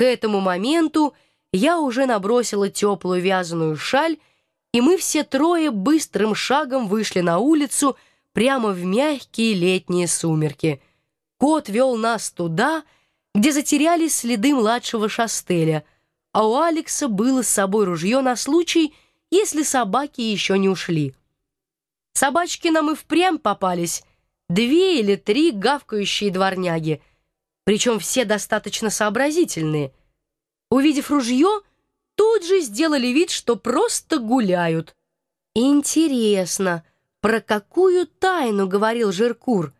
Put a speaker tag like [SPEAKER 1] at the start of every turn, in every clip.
[SPEAKER 1] К этому моменту я уже набросила теплую вязаную шаль, и мы все трое быстрым шагом вышли на улицу прямо в мягкие летние сумерки. Кот вел нас туда, где затерялись следы младшего шастеля, а у Алекса было с собой ружье на случай, если собаки еще не ушли. Собачки нам и впрямь попались, две или три гавкающие дворняги, причем все достаточно сообразительные. Увидев ружье, тут же сделали вид, что просто гуляют. Интересно, про какую тайну говорил Жиркур?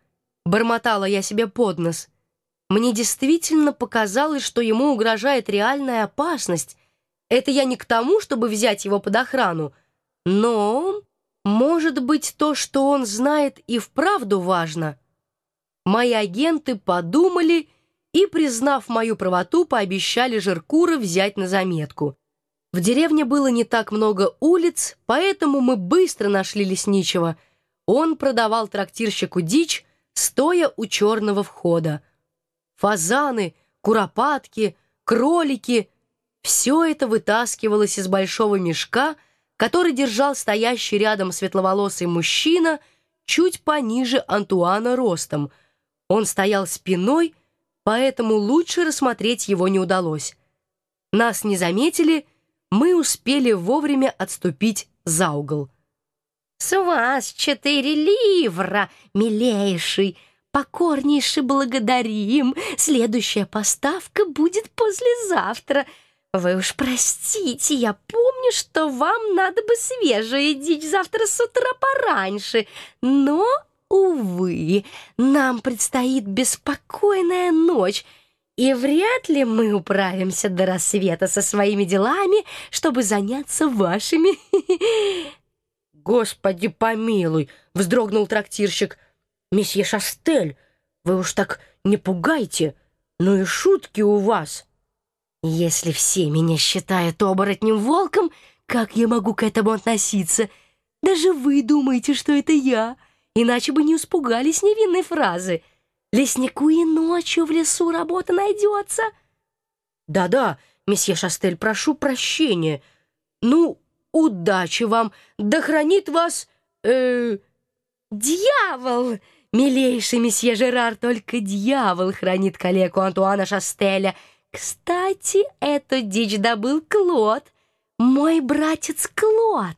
[SPEAKER 1] Бормотала я себе под нос. Мне действительно показалось, что ему угрожает реальная опасность. Это я не к тому, чтобы взять его под охрану, но, может быть, то, что он знает, и вправду важно. Мои агенты подумали и, признав мою правоту, пообещали Жиркура взять на заметку. В деревне было не так много улиц, поэтому мы быстро нашли лесничего. Он продавал трактирщику дичь, стоя у черного входа. Фазаны, куропатки, кролики — все это вытаскивалось из большого мешка, который держал стоящий рядом светловолосый мужчина чуть пониже Антуана ростом. Он стоял спиной, поэтому лучше рассмотреть его не удалось. Нас не заметили, мы успели вовремя отступить за угол.
[SPEAKER 2] «С вас четыре ливра, милейший! Покорнейше благодарим! Следующая поставка будет послезавтра!» «Вы уж простите, я помню, что вам надо бы свежая дичь завтра с утра пораньше, но, увы, нам предстоит беспокойная ночь, и вряд ли мы управимся до рассвета со своими делами, чтобы заняться вашими...»
[SPEAKER 1] «Господи помилуй!» — вздрогнул трактирщик. «Месье Шастель, вы уж так не пугайте, ну и шутки у вас!»
[SPEAKER 2] «Если все меня считают оборотнем-волком, как я могу к этому относиться? Даже вы думаете, что это я, иначе бы не испугались невинной фразы. Леснику и ночью в лесу работа найдется».
[SPEAKER 1] «Да-да, месье Шастель, прошу прощения. Ну, удачи вам, да хранит вас... Э...
[SPEAKER 2] Дьявол! Милейший месье Жерар, только дьявол хранит калеку Антуана Шастеля. Кстати, эту дичь добыл Клод, мой братец Клод.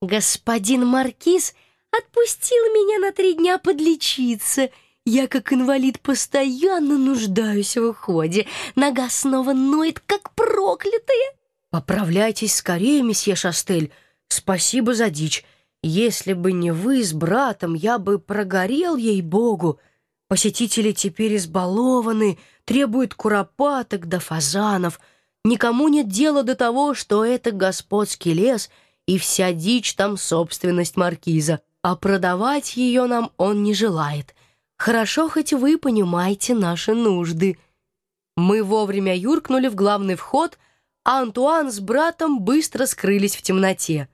[SPEAKER 2] Господин Маркиз отпустил меня на три дня подлечиться. Я, как инвалид, постоянно нуждаюсь в уходе. Нога снова ноет, как проклятая.
[SPEAKER 1] «Поправляйтесь скорее, месье Шастель. Спасибо за дичь. Если бы не вы с братом, я бы прогорел, ей-богу. Посетители теперь избалованы, требуют куропаток да фазанов. Никому нет дела до того, что это господский лес, и вся дичь там собственность маркиза, а продавать ее нам он не желает. Хорошо, хоть вы понимаете наши нужды». Мы вовремя юркнули в главный вход — а Антуан с братом быстро скрылись в темноте.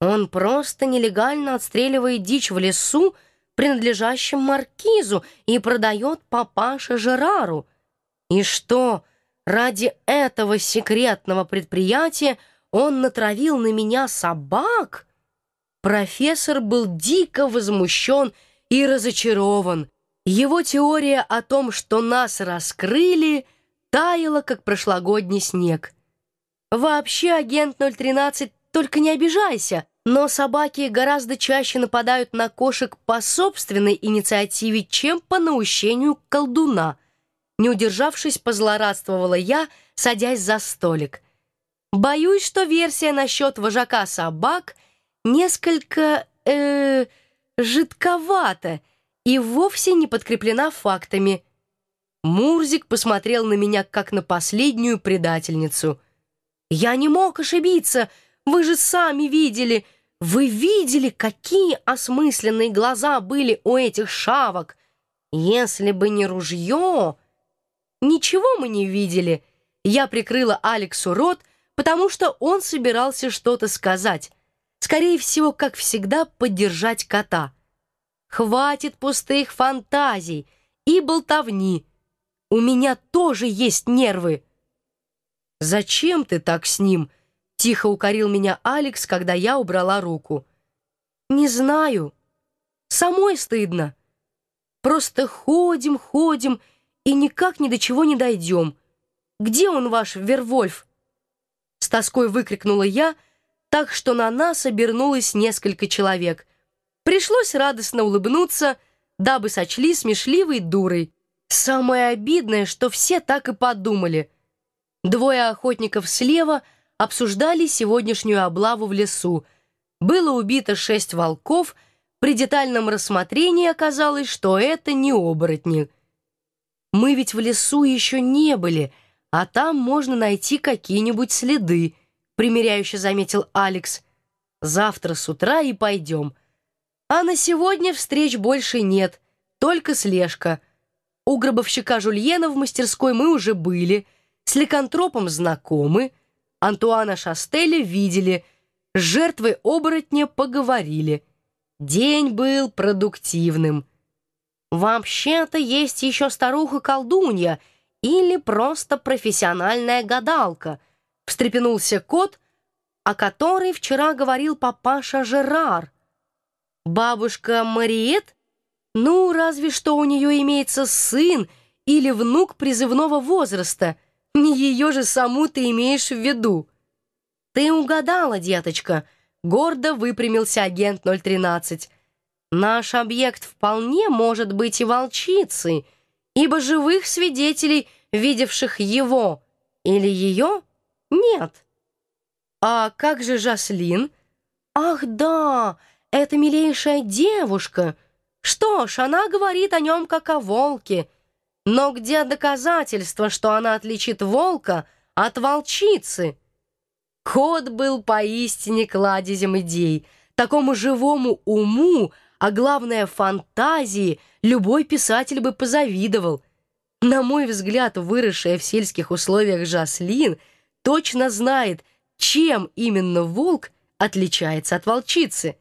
[SPEAKER 1] Он просто нелегально отстреливает дичь в лесу, принадлежащем маркизу, и продает папаше Жерару. И что, ради этого секретного предприятия он натравил на меня собак? Профессор был дико возмущен и разочарован. Его теория о том, что нас раскрыли — таяла, как прошлогодний снег. Вообще, агент 013, только не обижайся, но собаки гораздо чаще нападают на кошек по собственной инициативе, чем по наущению колдуна. Не удержавшись, позлорадствовала я, садясь за столик. Боюсь, что версия насчет вожака собак несколько, э, жидковата и вовсе не подкреплена фактами. Мурзик посмотрел на меня, как на последнюю предательницу. «Я не мог ошибиться! Вы же сами видели! Вы видели, какие осмысленные глаза были у этих шавок! Если бы не ружье...» «Ничего мы не видели!» Я прикрыла Алексу рот, потому что он собирался что-то сказать. Скорее всего, как всегда, поддержать кота. «Хватит пустых фантазий и болтовни!» У меня тоже есть нервы. «Зачем ты так с ним?» — тихо укорил меня Алекс, когда я убрала руку. «Не знаю. Самой стыдно. Просто ходим, ходим и никак ни до чего не дойдем. Где он, ваш Вервольф?» С тоской выкрикнула я, так что на нас обернулось несколько человек. Пришлось радостно улыбнуться, дабы сочли смешливой дурой. Самое обидное, что все так и подумали. Двое охотников слева обсуждали сегодняшнюю облаву в лесу. Было убито шесть волков, при детальном рассмотрении оказалось, что это не оборотни. Мы ведь в лесу еще не были, а там можно найти какие-нибудь следы, примиряюще заметил Алекс. Завтра с утра и пойдем. А на сегодня встреч больше нет, только слежка. У гробовщика Жульена в мастерской мы уже были, с ликантропом знакомы, Антуана Шастеля видели, с жертвой оборотня поговорили. День был продуктивным. Вообще-то есть еще старуха-колдунья — или просто профессиональная гадалка, встрепенулся кот, о которой вчера говорил папаша Жерар. Бабушка Мариет? Ну, разве что у нее имеется сын или внук призывного возраста. Не ее же саму ты имеешь в виду. Ты угадала, деточка, гордо выпрямился агент 013. Наш объект вполне может быть и волчицей, ибо живых свидетелей, видевших его или ее, нет. А как же Жаслин? Ах, да, это милейшая девушка. Что ж, она говорит о нем как о волке. Но где доказательства, что она отличит волка от волчицы? Кот был поистине кладезем идей. Такому живому уму а главное фантазии, любой писатель бы позавидовал. На мой взгляд, выросшая в сельских условиях Жаслин точно знает, чем именно волк отличается от волчицы.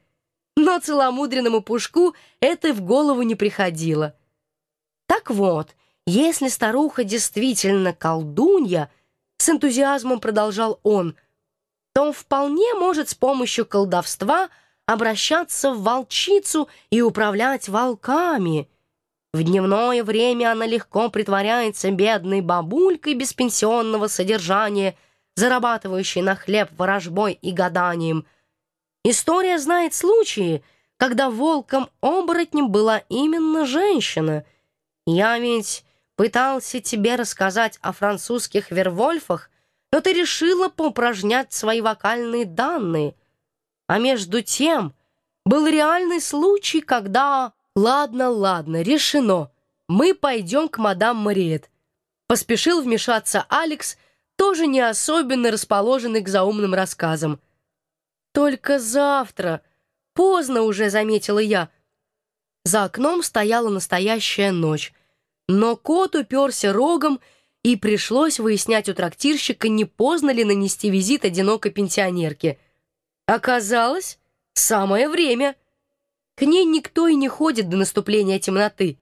[SPEAKER 1] Но целомудренному пушку это в голову не приходило. Так вот, если старуха действительно колдунья, с энтузиазмом продолжал он, то вполне может с помощью колдовства – обращаться в волчицу и управлять волками. В дневное время она легко притворяется бедной бабулькой без пенсионного содержания, зарабатывающей на хлеб ворожбой и гаданием. История знает случаи, когда волком-оборотнем была именно женщина. Я ведь пытался тебе рассказать о французских вервольфах, но ты решила поупражнять свои вокальные данные — а между тем был реальный случай, когда... Ладно, ладно, решено. Мы пойдем к мадам Мариет. Поспешил вмешаться Алекс, тоже не особенно расположенный к заумным рассказам. Только завтра. Поздно уже, заметила я. За окном стояла настоящая ночь. Но кот уперся рогом, и пришлось выяснять у трактирщика, не поздно ли нанести визит одинокой пенсионерке — Оказалось, самое время. К ней никто и не ходит до наступления темноты.